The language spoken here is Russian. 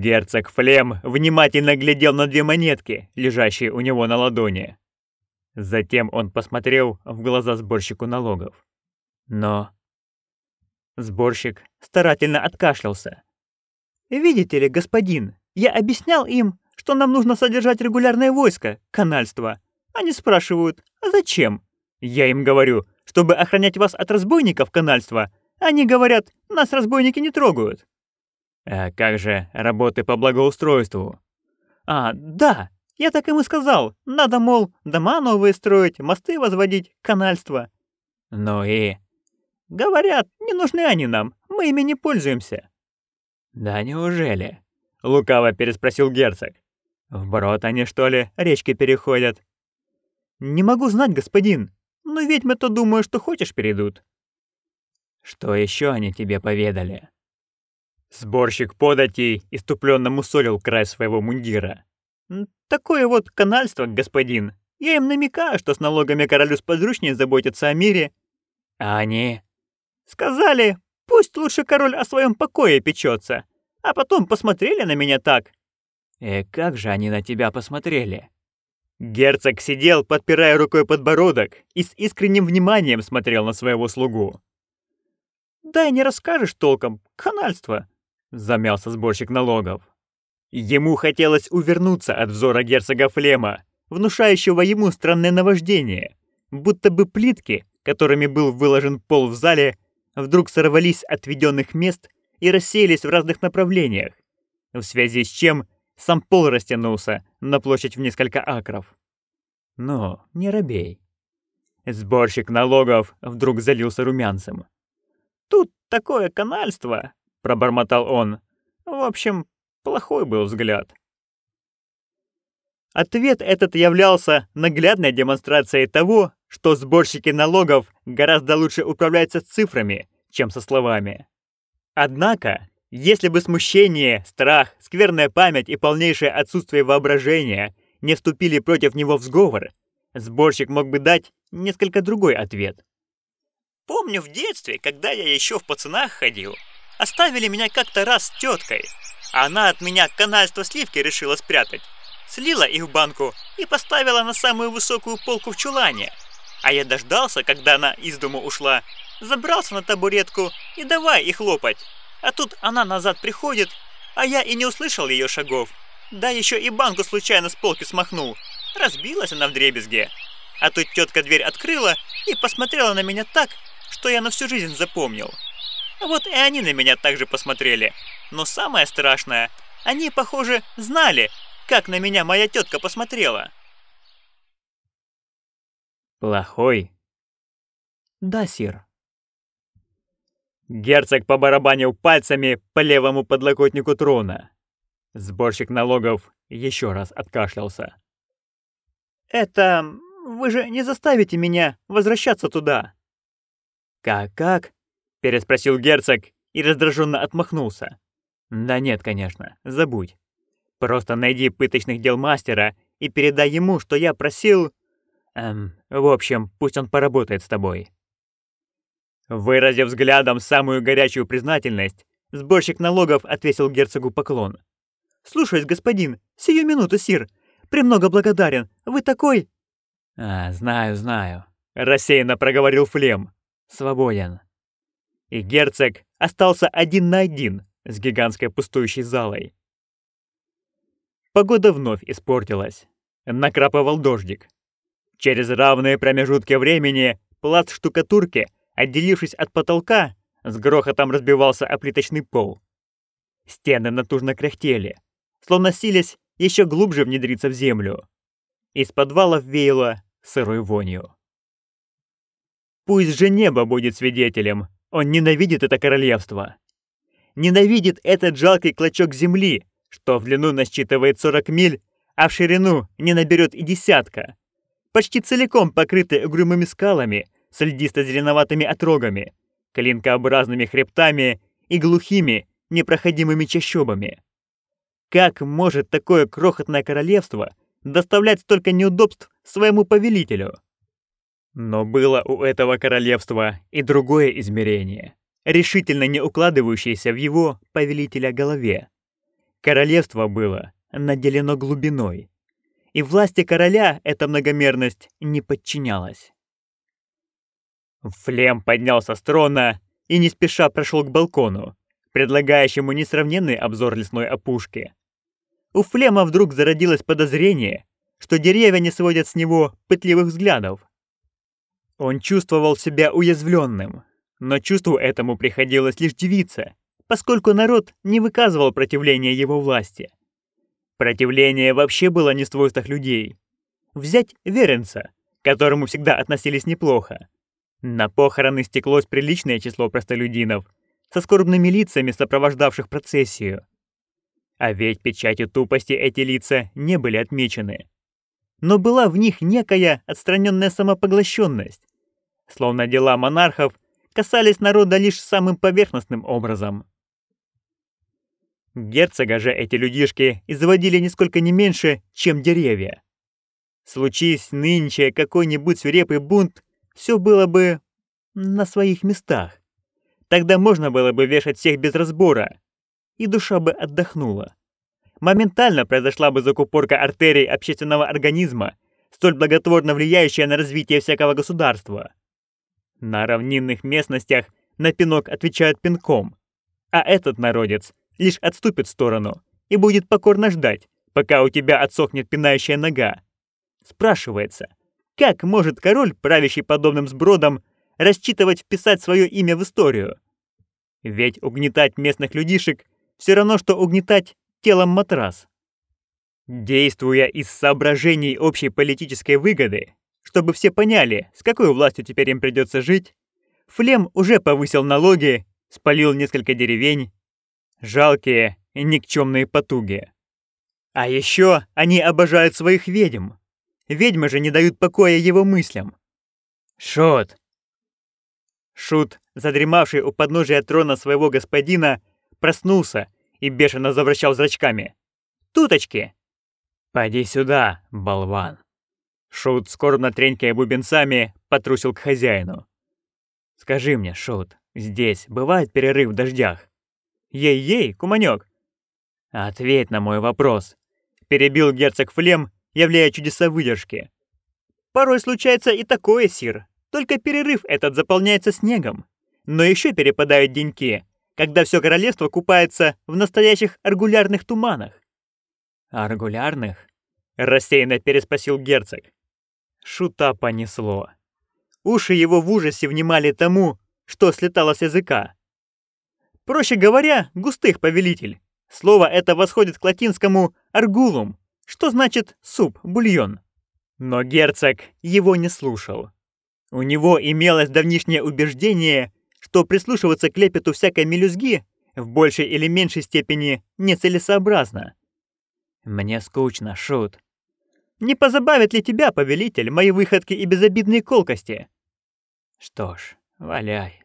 Герцог Флем внимательно глядел на две монетки, лежащие у него на ладони. Затем он посмотрел в глаза сборщику налогов. Но... Сборщик старательно откашлялся. «Видите ли, господин, я объяснял им, что нам нужно содержать регулярное войско, канальство. Они спрашивают, а зачем? Я им говорю, чтобы охранять вас от разбойников, канальства. Они говорят, нас разбойники не трогают. А как же работы по благоустройству? А, да, я так им и сказал. Надо, мол, дома новые строить, мосты возводить, канальство. Ну и... Говорят, не нужны они нам, мы ими не пользуемся. Да неужели? Лукаво переспросил герцог. Вброд они, что ли, речки переходят? Не могу знать, господин, но ведьмы-то, думаю, что хочешь, перейдут. Что еще они тебе поведали? Сборщик податей иступленно мусолил край своего мундира. «Такое вот канальство, господин. Я им намекаю, что с налогами королю сподручнее заботиться о мире». «А они?» «Сказали, пусть лучше король о своем покое печется, а потом посмотрели на меня так». «И э, как же они на тебя посмотрели?» Герцог сидел, подпирая рукой подбородок, и с искренним вниманием смотрел на своего слугу. «Да и не расскажешь толком, канальство замялся сборщик налогов. Ему хотелось увернуться от взора герцога Флема, внушающего ему странное наваждение, будто бы плитки, которыми был выложен пол в зале, вдруг сорвались от отведенных мест и рассеялись в разных направлениях, в связи с чем сам пол растянулся на площадь в несколько акров. Но не робей. Сборщик налогов вдруг залился румянцем. «Тут такое канальство, пробормотал он. В общем, плохой был взгляд. Ответ этот являлся наглядной демонстрацией того, что сборщики налогов гораздо лучше управляются цифрами, чем со словами. Однако, если бы смущение, страх, скверная память и полнейшее отсутствие воображения не вступили против него в сговор, сборщик мог бы дать несколько другой ответ. «Помню в детстве, когда я еще в пацанах ходил, Оставили меня как-то раз с теткой. Она от меня канальство сливки решила спрятать. Слила их в банку и поставила на самую высокую полку в чулане. А я дождался, когда она из дома ушла, забрался на табуретку и давай их лопать. А тут она назад приходит, а я и не услышал ее шагов. Да еще и банку случайно с полки смахнул. Разбилась она в дребезге. А тут тетка дверь открыла и посмотрела на меня так, что я на всю жизнь запомнил. Вот и они на меня также посмотрели. Но самое страшное, они, похоже, знали, как на меня моя тетка посмотрела. Плохой? Да, сир. Герцог побарабанил пальцами по левому подлокотнику трона. Сборщик налогов еще раз откашлялся. «Это... вы же не заставите меня возвращаться туда?» «Как-как?» Переспросил герцог и раздраженно отмахнулся. Да нет, конечно, забудь. Просто найди пыточных дел мастера и передай ему, что я просил... Эм, в общем, пусть он поработает с тобой. Выразив взглядом самую горячую признательность, сборщик налогов отвесил герцогу поклон. «Слушаюсь, господин, сию минуту, сир. Премного благодарен. Вы такой...» «А, знаю, знаю», — рассеянно проговорил Флем. «Свободен» и герцог остался один на один с гигантской пустующей залой. Погода вновь испортилась. Накрапывал дождик. Через равные промежутки времени пласт штукатурки, отделившись от потолка, с грохотом разбивался о плиточный пол. Стены натужно кряхтели, словно сились еще глубже внедриться в землю. Из подвалов веяло сырой вонью. Пусть же небо будет свидетелем, он ненавидит это королевство. Ненавидит этот жалкий клочок земли, что в длину насчитывает 40 миль, а в ширину не наберет и десятка. Почти целиком покрытый угрюмыми скалами с льдисто-зеленоватыми отрогами, клинкообразными хребтами и глухими, непроходимыми чащобами. Как может такое крохотное королевство доставлять столько неудобств своему повелителю? Но было у этого королевства и другое измерение, решительно не укладывающееся в его, повелителя, голове. Королевство было наделено глубиной, и власти короля эта многомерность не подчинялась. Флем поднялся с трона и не спеша прошел к балкону, предлагающему несравненный обзор лесной опушки. У Флема вдруг зародилось подозрение, что деревья не сводят с него пытливых взглядов. Он чувствовал себя уязвленным, но чувству этому приходилось лишь дивиться, поскольку народ не выказывал противления его власти. Противление вообще было не в свойствах людей. Взять Веренца, к которому всегда относились неплохо. На похороны стеклось приличное число простолюдинов, со скорбными лицами, сопровождавших процессию. А ведь печатью тупости эти лица не были отмечены. Но была в них некая отстраненная самопоглощенность, словно дела монархов касались народа лишь самым поверхностным образом. Герцога же эти людишки изводили нисколько не меньше, чем деревья. Случись нынче какой-нибудь свирепый бунт, все было бы на своих местах. Тогда можно было бы вешать всех без разбора, и душа бы отдохнула. Моментально произошла бы закупорка артерий общественного организма, столь благотворно влияющая на развитие всякого государства. На равнинных местностях на пинок отвечают пинком, а этот народец лишь отступит в сторону и будет покорно ждать, пока у тебя отсохнет пинающая нога. Спрашивается, как может король, правящий подобным сбродом, рассчитывать вписать свое имя в историю? Ведь угнетать местных людишек все равно, что угнетать телом матрас. Действуя из соображений общей политической выгоды, чтобы все поняли, с какой властью теперь им придется жить, Флем уже повысил налоги, спалил несколько деревень, Жалкие и никчемные потуги. А еще они обожают своих ведьм. Ведьмы же не дают покоя его мыслям. Шут. Шут, задремавший у подножия трона своего господина, проснулся и бешено завращал зрачками. «Туточки!» «Поди сюда, болван!» Шут, скорбно тренькая бубенцами, потрусил к хозяину. «Скажи мне, Шут, здесь бывает перерыв в дождях?» Ей-ей, куманёк!» «Ответь на мой вопрос», — перебил герцог Флем, являя чудеса выдержки. «Порой случается и такое, сир. Только перерыв этот заполняется снегом. Но еще перепадают деньки, когда все королевство купается в настоящих аргулярных туманах». «Аргулярных?» — рассеянно переспросил герцог. Шута понесло. Уши его в ужасе внимали тому, что слетало с языка. Проще говоря, густых повелитель. Слово это восходит к латинскому «аргулум», что значит «суп», «бульон». Но герцог его не слушал. У него имелось давнишнее убеждение, что прислушиваться к лепету всякой мелюзги в большей или меньшей степени нецелесообразно. «Мне скучно, Шут». «Не позабавят ли тебя, повелитель, мои выходки и безобидные колкости?» «Что ж, валяй».